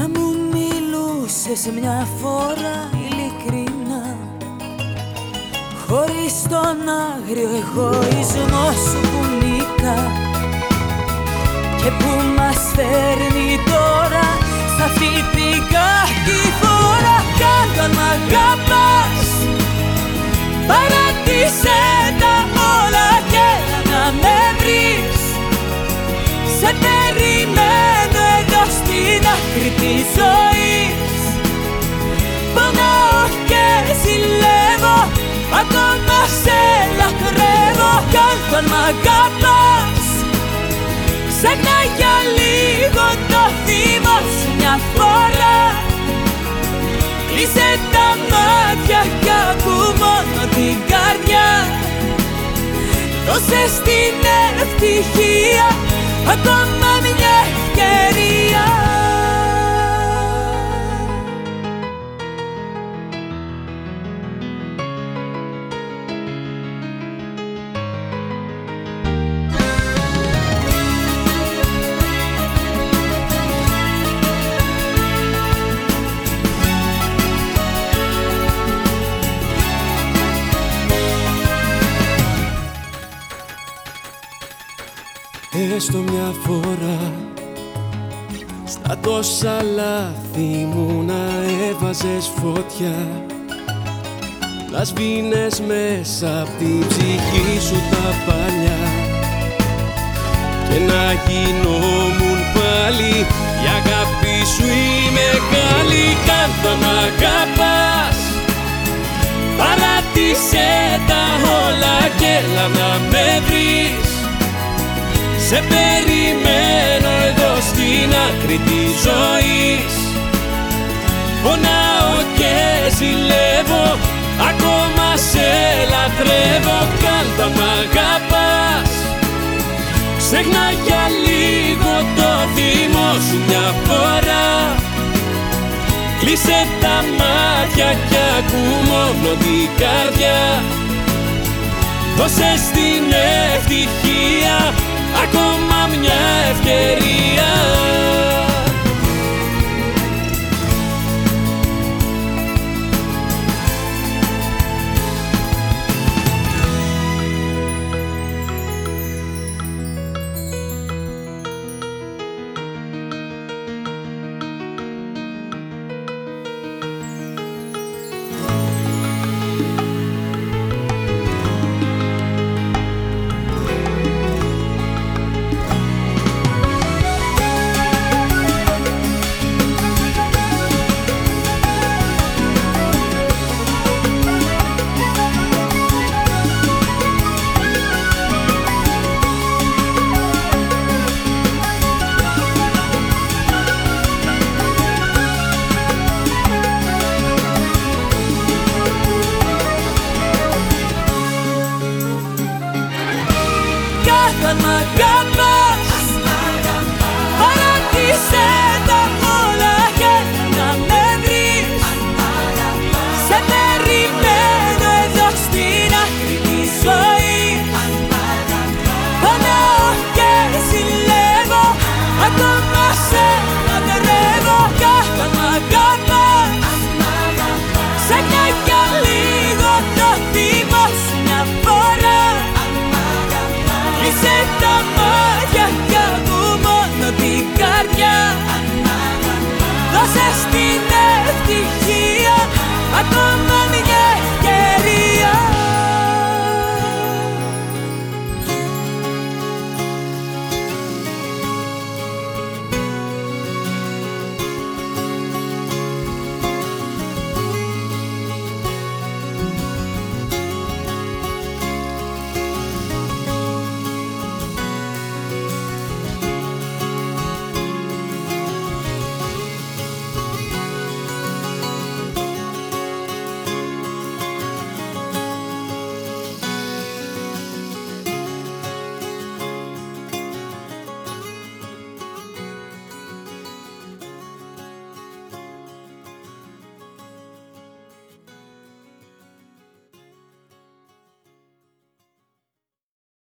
Να μου μιλούσες μια φορά ειλικρινά. Χωρίς τον άγριο εγωισμό σου που νίκα Και που μας φέρνει τώρα Σ' αυτή την κακή φορά Κάτω αν μ' αγαπάς της ζωής. Πονάω και ζηλεύω Ακόμα σε λατρεύω. Κι αν μ' αγαπάς Ξέχνα για λίγο το θύμα σου μια φορά. Κλείσε τα μάτια κι ακού μόνο την καρδιά. Δώσε στην ευτυχία ακόμα μια Έστω μια φορά Στα τόσα λάθη μου να έβαζες φωτιά. Να σβήνες μέσα απ' την ψυχή σου τα παλιά. Και να γινόμουν πάλι η αγάπη σου η μεγάλη Κάντο να αγαπάς Παράτησέ τα όλα και έλα να με βρεις σε περιμένω εδώ στην άκρη της ζωής. Πονάω και ζηλεύω Ακόμα σε λατρεύω Κάλτα μ' αγαπάς. Ξέχνα για λίγο το θυμό σου μια φορά. Κλείσε τα μάτια κι ακού μόνο την καρδιά. Δώσε στην ευτυχία ακόμα μια ευκαιρία αν μ' αγαπάς Παρατήσε τα όλα και να με βρεις. Σε περιμένω. sempre